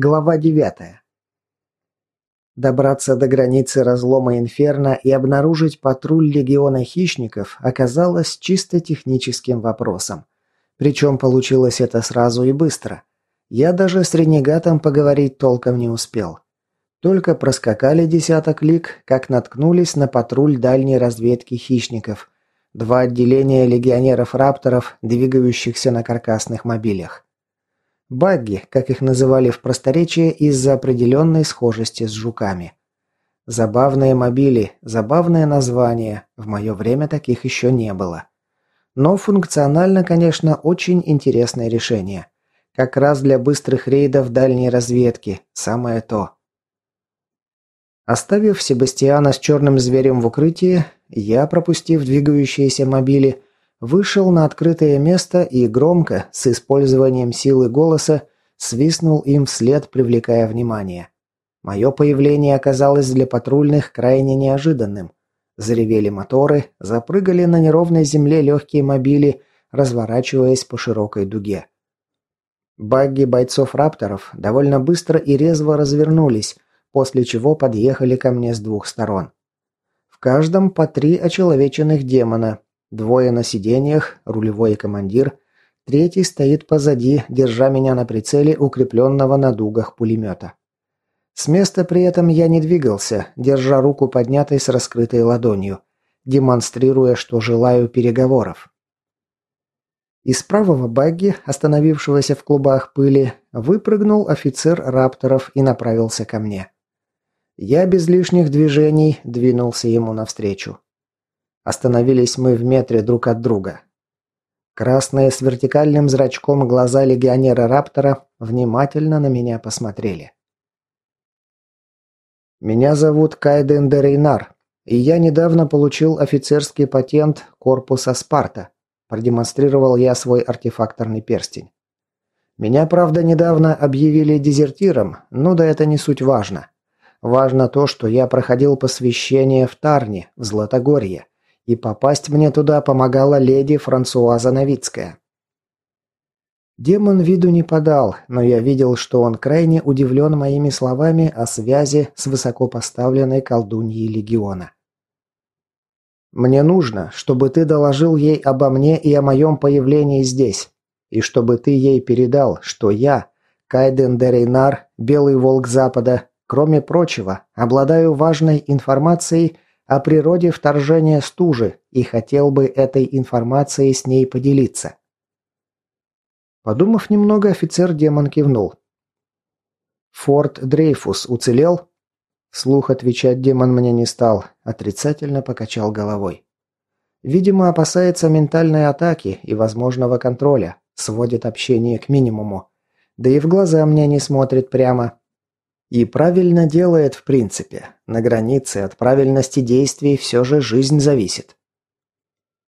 Глава 9. Добраться до границы разлома Инферно и обнаружить патруль легиона хищников оказалось чисто техническим вопросом. Причем получилось это сразу и быстро. Я даже с ренегатом поговорить толком не успел. Только проскакали десяток лиг, как наткнулись на патруль дальней разведки хищников. Два отделения легионеров-рапторов, двигающихся на каркасных мобилях. Багги, как их называли в просторечии из-за определенной схожести с жуками. Забавные мобили, забавное название, в мое время таких еще не было. Но функционально, конечно, очень интересное решение. Как раз для быстрых рейдов дальней разведки, самое то. Оставив Себастьяна с черным зверем в укрытии, я, пропустив двигающиеся мобили, вышел на открытое место и громко, с использованием силы голоса, свистнул им вслед, привлекая внимание. Мое появление оказалось для патрульных крайне неожиданным. Заревели моторы, запрыгали на неровной земле легкие мобили, разворачиваясь по широкой дуге. Багги бойцов-рапторов довольно быстро и резво развернулись, после чего подъехали ко мне с двух сторон. В каждом по три очеловеченных демона, Двое на сиденьях, рулевой и командир. Третий стоит позади, держа меня на прицеле укрепленного на дугах пулемета. С места при этом я не двигался, держа руку поднятой с раскрытой ладонью, демонстрируя, что желаю переговоров. Из правого багги, остановившегося в клубах пыли, выпрыгнул офицер рапторов и направился ко мне. Я без лишних движений двинулся ему навстречу. Остановились мы в метре друг от друга. Красные с вертикальным зрачком глаза легионера Раптора внимательно на меня посмотрели. «Меня зовут Кайден Дерейнар, и я недавно получил офицерский патент корпуса Спарта», продемонстрировал я свой артефакторный перстень. Меня, правда, недавно объявили дезертиром, но да это не суть важно. Важно то, что я проходил посвящение в Тарне, в Златогорье, и попасть мне туда помогала леди Франсуаза Новицкая. Демон виду не подал, но я видел, что он крайне удивлен моими словами о связи с высокопоставленной колдуньей легиона. «Мне нужно, чтобы ты доложил ей обо мне и о моем появлении здесь, и чтобы ты ей передал, что я, Кайден Дерейнар, Белый Волк Запада, кроме прочего, обладаю важной информацией о природе вторжения стужи и хотел бы этой информацией с ней поделиться. Подумав немного, офицер-демон кивнул. «Форт Дрейфус уцелел?» Слух отвечать демон мне не стал, отрицательно покачал головой. Видимо, опасается ментальной атаки и возможного контроля, сводит общение к минимуму. Да и в глаза мне не смотрит прямо, и правильно делает в принципе. На границе от правильности действий все же жизнь зависит.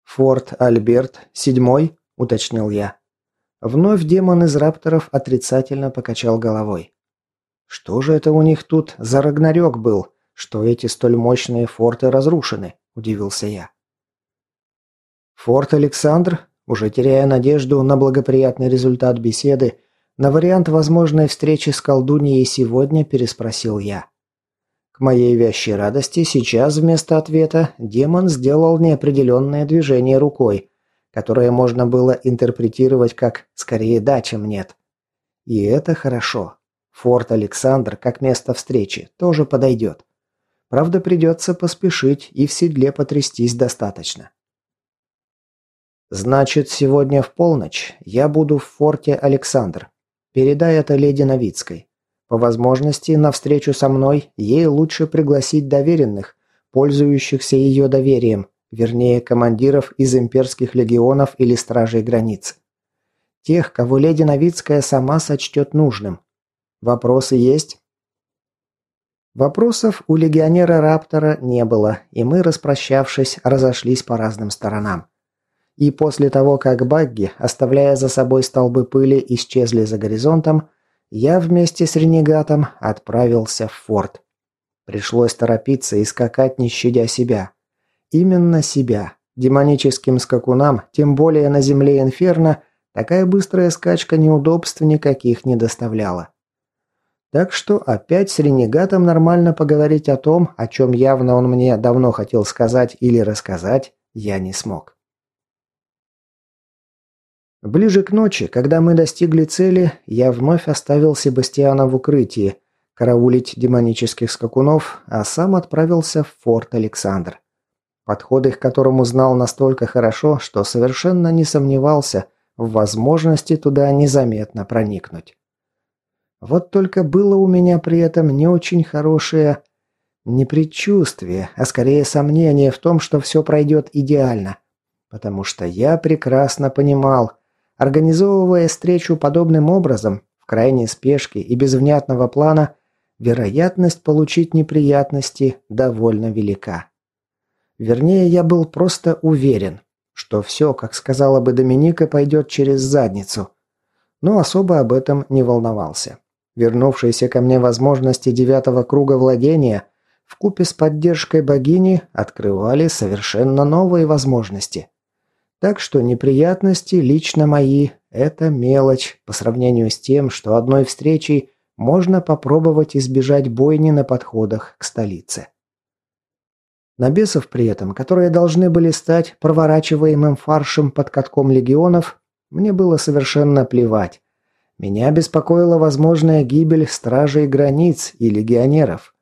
«Форт Альберт, седьмой?» – уточнил я. Вновь демон из рапторов отрицательно покачал головой. «Что же это у них тут за рагнарёк был, что эти столь мощные форты разрушены?» – удивился я. «Форт Александр?» Уже теряя надежду на благоприятный результат беседы, на вариант возможной встречи с колдуньей сегодня переспросил я. К моей вящей радости сейчас вместо ответа демон сделал неопределенное движение рукой, которое можно было интерпретировать как «скорее да, чем нет». И это хорошо. Форт Александр, как место встречи, тоже подойдет. Правда, придется поспешить и в седле потрястись достаточно. Значит, сегодня в полночь я буду в форте Александр. Передай это леди Новицкой. По возможности, на встречу со мной ей лучше пригласить доверенных, пользующихся ее доверием, вернее, командиров из имперских легионов или стражей границ. Тех, кого леди Новицкая сама сочтет нужным. Вопросы есть? Вопросов у легионера Раптора не было, и мы, распрощавшись, разошлись по разным сторонам. И после того, как багги, оставляя за собой столбы пыли, исчезли за горизонтом, я вместе с ренегатом отправился в форт. Пришлось торопиться и скакать, не щадя себя. Именно себя. Демоническим скакунам, тем более на земле Инферно, такая быстрая скачка неудобств никаких не доставляла. Так что опять с ренегатом нормально поговорить о том, о чем явно он мне давно хотел сказать или рассказать, я не смог. Ближе к ночи, когда мы достигли цели, я вновь оставил Себастьяна в укрытии, караулить демонических скакунов, а сам отправился в форт Александр. Подходы к которому знал настолько хорошо, что совершенно не сомневался в возможности туда незаметно проникнуть. Вот только было у меня при этом не очень хорошее не предчувствие, а скорее сомнение в том, что все пройдет идеально. Потому что я прекрасно понимал, организовывая встречу подобным образом, в крайней спешке и без внятного плана, вероятность получить неприятности довольно велика. Вернее, я был просто уверен, что все, как сказала бы Доминика, пойдет через задницу. Но особо об этом не волновался. Вернувшиеся ко мне возможности девятого круга владения в купе с поддержкой богини открывали совершенно новые возможности. Так что неприятности лично мои – это мелочь по сравнению с тем, что одной встречей можно попробовать избежать бойни на подходах к столице. На бесов при этом, которые должны были стать проворачиваемым фаршем под катком легионов, мне было совершенно плевать. Меня беспокоила возможная гибель стражей границ и легионеров.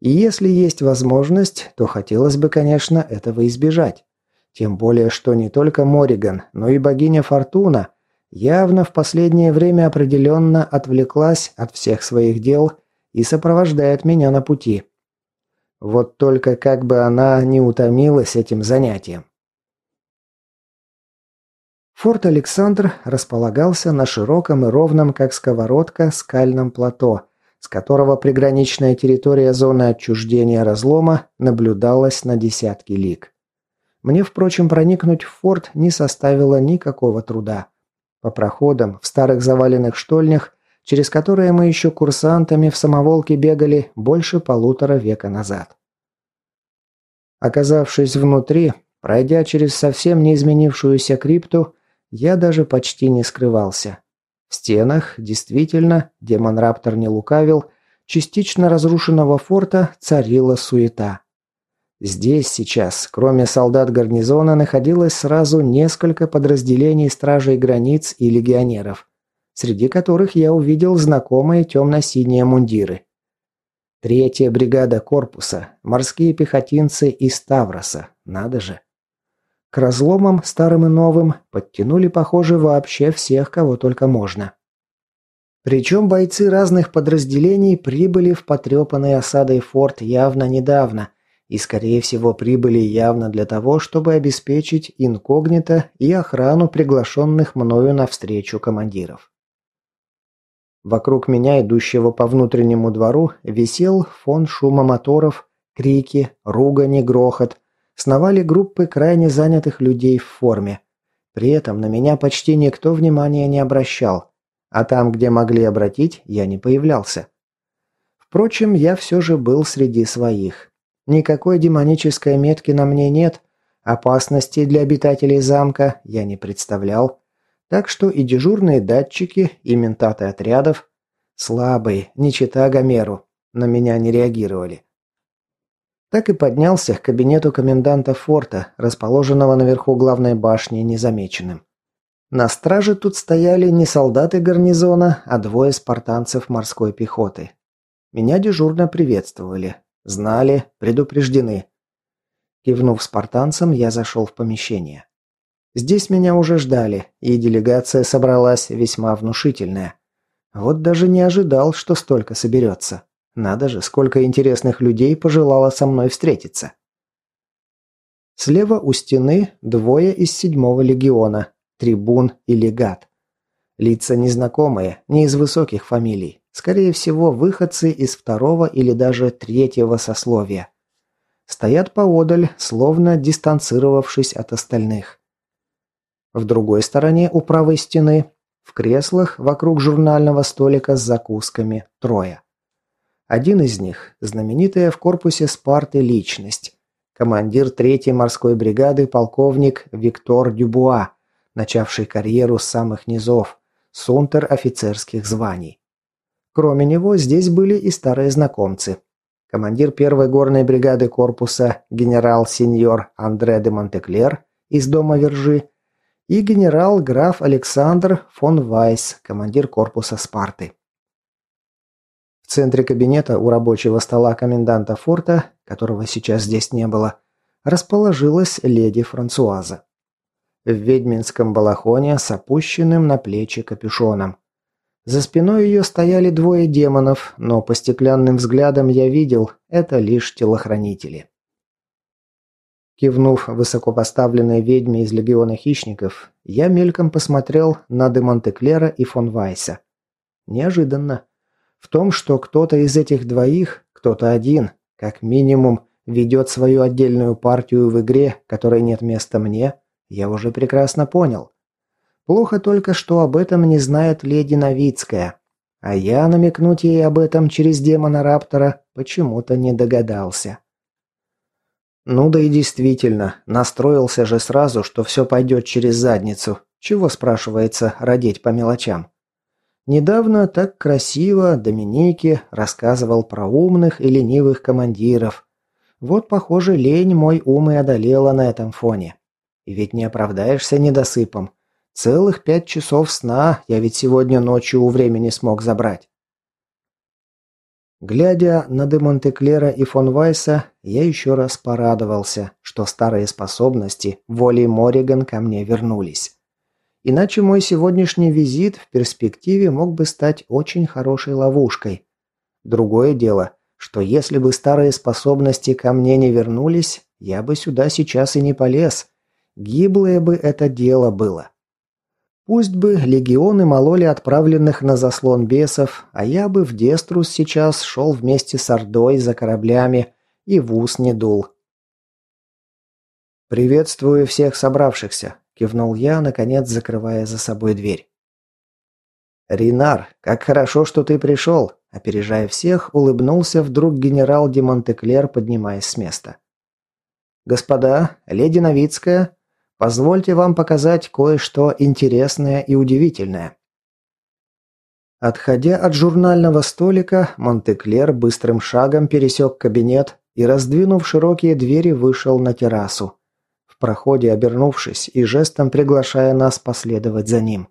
И если есть возможность, то хотелось бы, конечно, этого избежать. Тем более, что не только Мориган, но и богиня Фортуна явно в последнее время определенно отвлеклась от всех своих дел и сопровождает меня на пути. Вот только как бы она не утомилась этим занятием. Форт Александр располагался на широком и ровном, как сковородка, скальном плато, с которого приграничная территория зоны отчуждения разлома наблюдалась на десятки лиг. Мне, впрочем, проникнуть в форт не составило никакого труда. По проходам в старых заваленных штольнях, через которые мы еще курсантами в самоволке бегали больше полутора века назад. Оказавшись внутри, пройдя через совсем не изменившуюся крипту, я даже почти не скрывался. В стенах, действительно, демон-раптор не лукавил, частично разрушенного форта царила суета. Здесь сейчас, кроме солдат гарнизона, находилось сразу несколько подразделений стражей границ и легионеров, среди которых я увидел знакомые темно-синие мундиры. Третья бригада корпуса, морские пехотинцы из Ставроса, надо же. К разломам, старым и новым, подтянули, похоже, вообще всех, кого только можно. Причем бойцы разных подразделений прибыли в потрепанный осадой форт явно недавно, и, скорее всего, прибыли явно для того, чтобы обеспечить инкогнито и охрану приглашенных мною на встречу командиров. Вокруг меня, идущего по внутреннему двору, висел фон шума моторов, крики, ругань и грохот, сновали группы крайне занятых людей в форме. При этом на меня почти никто внимания не обращал, а там, где могли обратить, я не появлялся. Впрочем, я все же был среди своих. Никакой демонической метки на мне нет, опасности для обитателей замка я не представлял, так что и дежурные датчики, и ментаты отрядов, слабые, не чита Гомеру, на меня не реагировали так и поднялся к кабинету коменданта форта, расположенного наверху главной башни, незамеченным. На страже тут стояли не солдаты гарнизона, а двое спартанцев морской пехоты. Меня дежурно приветствовали. Знали, предупреждены. Кивнув спартанцам, я зашел в помещение. Здесь меня уже ждали, и делегация собралась весьма внушительная. Вот даже не ожидал, что столько соберется. Надо же, сколько интересных людей пожелало со мной встретиться. Слева у стены двое из седьмого легиона, трибун и легат. Лица незнакомые, не из высоких фамилий. Скорее всего, выходцы из второго или даже третьего сословия. Стоят поодаль, словно дистанцировавшись от остальных. В другой стороне у правой стены, в креслах вокруг журнального столика с закусками, трое. Один из них – знаменитая в корпусе Спарты личность. Командир третьей морской бригады полковник Виктор Дюбуа, начавший карьеру с самых низов, с унтер-офицерских званий. Кроме него, здесь были и старые знакомцы. Командир первой горной бригады корпуса генерал-сеньор Андре де Монтеклер из дома Вержи и генерал-граф Александр фон Вайс, командир корпуса Спарты. В центре кабинета у рабочего стола коменданта форта, которого сейчас здесь не было, расположилась леди Франсуаза. В ведьминском балахоне с опущенным на плечи капюшоном. За спиной ее стояли двое демонов, но по стеклянным взглядам я видел, это лишь телохранители. Кивнув высокопоставленной ведьме из легиона хищников, я мельком посмотрел на де Монтеклера и фон Вайса. Неожиданно. В том, что кто-то из этих двоих, кто-то один, как минимум, ведет свою отдельную партию в игре, которой нет места мне, я уже прекрасно понял. Плохо только, что об этом не знает леди Новицкая. А я намекнуть ей об этом через демона Раптора почему-то не догадался. Ну да и действительно, настроился же сразу, что все пойдет через задницу. Чего, спрашивается, родить по мелочам? Недавно так красиво Доминики рассказывал про умных и ленивых командиров. Вот, похоже, лень мой ум и одолела на этом фоне. И ведь не оправдаешься недосыпом. Целых пять часов сна я ведь сегодня ночью у времени смог забрать. Глядя на де Монтеклера и фон Вайса, я еще раз порадовался, что старые способности волей Мориган ко мне вернулись. Иначе мой сегодняшний визит в перспективе мог бы стать очень хорошей ловушкой. Другое дело, что если бы старые способности ко мне не вернулись, я бы сюда сейчас и не полез. Гиблое бы это дело было. Пусть бы легионы мололи отправленных на заслон бесов, а я бы в Деструс сейчас шел вместе с Ордой за кораблями и в ус не дул. «Приветствую всех собравшихся», – кивнул я, наконец закрывая за собой дверь. «Ринар, как хорошо, что ты пришел», – опережая всех, улыбнулся вдруг генерал де Монтеклер, поднимаясь с места. «Господа, леди Новицкая, Позвольте вам показать кое-что интересное и удивительное. Отходя от журнального столика, Монтеклер быстрым шагом пересек кабинет и, раздвинув широкие двери, вышел на террасу. В проходе обернувшись и жестом приглашая нас последовать за ним.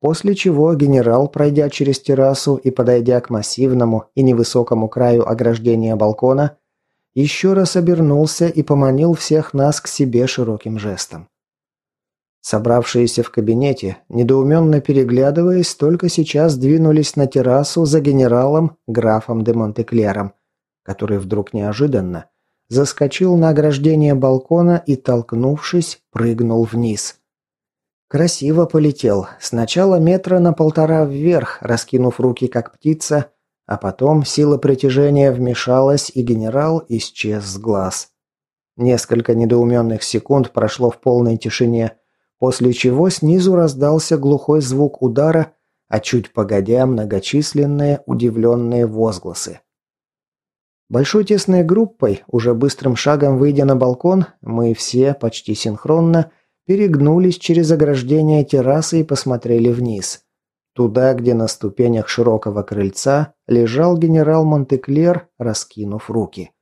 После чего генерал, пройдя через террасу и подойдя к массивному и невысокому краю ограждения балкона, еще раз обернулся и поманил всех нас к себе широким жестом. Собравшиеся в кабинете, недоуменно переглядываясь, только сейчас двинулись на террасу за генералом графом де Монтеклером, который вдруг неожиданно заскочил на ограждение балкона и, толкнувшись, прыгнул вниз. Красиво полетел, сначала метра на полтора вверх, раскинув руки как птица, а потом сила притяжения вмешалась, и генерал исчез с глаз. Несколько недоуменных секунд прошло в полной тишине, после чего снизу раздался глухой звук удара, а чуть погодя многочисленные удивленные возгласы. Большой тесной группой, уже быстрым шагом выйдя на балкон, мы все, почти синхронно, перегнулись через ограждение террасы и посмотрели вниз. Туда, где на ступенях широкого крыльца лежал генерал Монтеклер, раскинув руки.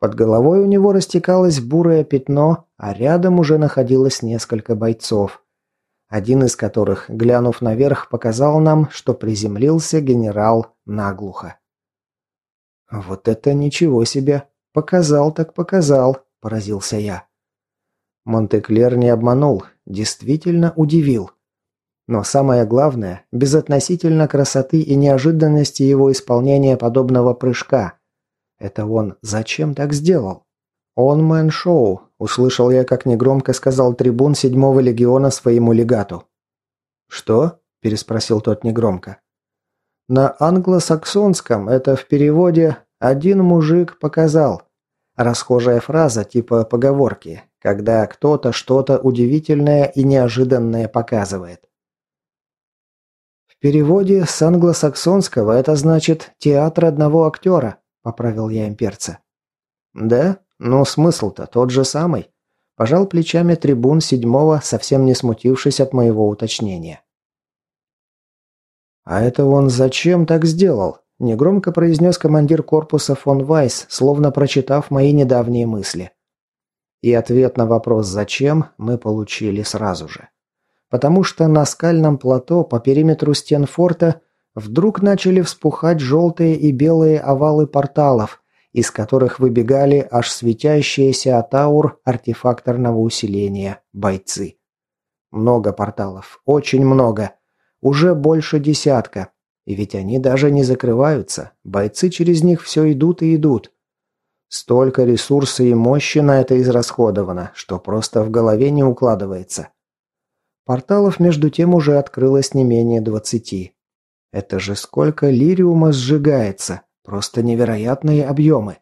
Под головой у него растекалось бурое пятно, а рядом уже находилось несколько бойцов. Один из которых, глянув наверх, показал нам, что приземлился генерал наглухо. «Вот это ничего себе! Показал так показал!» – поразился я. Монтеклер не обманул, действительно удивил. Но самое главное, безотносительно красоты и неожиданности его исполнения подобного прыжка. Это он зачем так сделал? «Он мэн-шоу», – услышал я, как негромко сказал трибун седьмого легиона своему легату. «Что?» – переспросил тот негромко. «На англосаксонском это в переводе «один мужик показал». Расхожая фраза типа поговорки, когда кто-то что-то удивительное и неожиданное показывает переводе с англосаксонского это значит «театр одного актера», – поправил я имперца. «Да? Ну, смысл-то тот же самый». Пожал плечами трибун седьмого, совсем не смутившись от моего уточнения. «А это он зачем так сделал?» – негромко произнес командир корпуса фон Вайс, словно прочитав мои недавние мысли. И ответ на вопрос «зачем» мы получили сразу же. Потому что на скальном плато по периметру стен форта вдруг начали вспухать желтые и белые овалы порталов, из которых выбегали аж светящиеся от аур артефакторного усиления бойцы. Много порталов, очень много. Уже больше десятка. И ведь они даже не закрываются. Бойцы через них все идут и идут. Столько ресурса и мощи на это израсходовано, что просто в голове не укладывается. Порталов между тем уже открылось не менее двадцати. Это же сколько лириума сжигается. Просто невероятные объемы.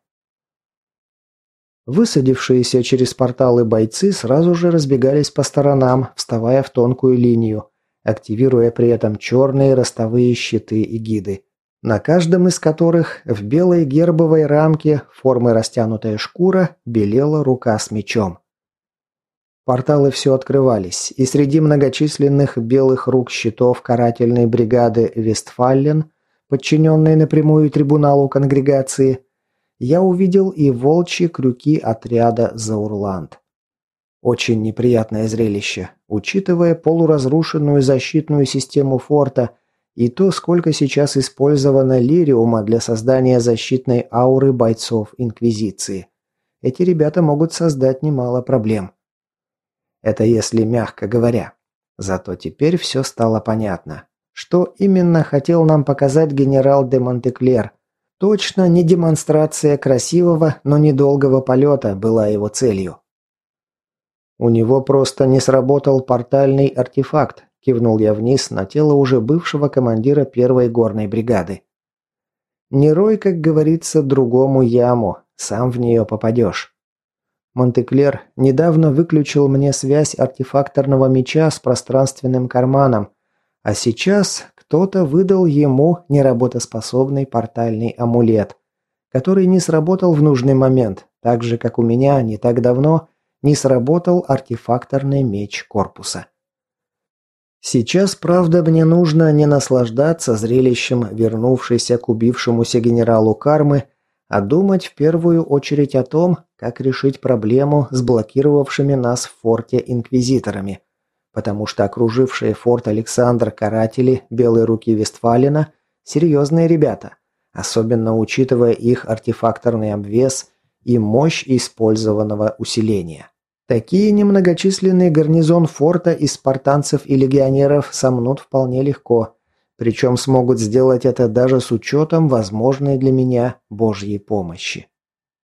Высадившиеся через порталы бойцы сразу же разбегались по сторонам, вставая в тонкую линию, активируя при этом черные ростовые щиты и гиды, на каждом из которых в белой гербовой рамке формы растянутая шкура белела рука с мечом. Порталы все открывались, и среди многочисленных белых рук щитов карательной бригады «Вестфаллен», подчиненной напрямую трибуналу конгрегации, я увидел и волчьи крюки отряда «Заурланд». Очень неприятное зрелище, учитывая полуразрушенную защитную систему форта и то, сколько сейчас использовано лириума для создания защитной ауры бойцов Инквизиции. Эти ребята могут создать немало проблем. Это если мягко говоря. Зато теперь все стало понятно. Что именно хотел нам показать генерал де Монтеклер, Точно не демонстрация красивого, но недолгого полета была его целью. «У него просто не сработал портальный артефакт», – кивнул я вниз на тело уже бывшего командира первой горной бригады. «Не рой, как говорится, другому яму, сам в нее попадешь». Монтеклер недавно выключил мне связь артефакторного меча с пространственным карманом, а сейчас кто-то выдал ему неработоспособный портальный амулет, который не сработал в нужный момент, так же, как у меня не так давно не сработал артефакторный меч корпуса. Сейчас, правда, мне нужно не наслаждаться зрелищем вернувшейся к убившемуся генералу кармы, а думать в первую очередь о том, как решить проблему с блокировавшими нас в форте инквизиторами – потому что окружившие форт Александр каратели Белой руки Вестфалина – серьезные ребята, особенно учитывая их артефакторный обвес и мощь использованного усиления. Такие немногочисленный гарнизон форта из спартанцев и легионеров сомнут вполне легко, причем смогут сделать это даже с учетом возможной для меня Божьей помощи.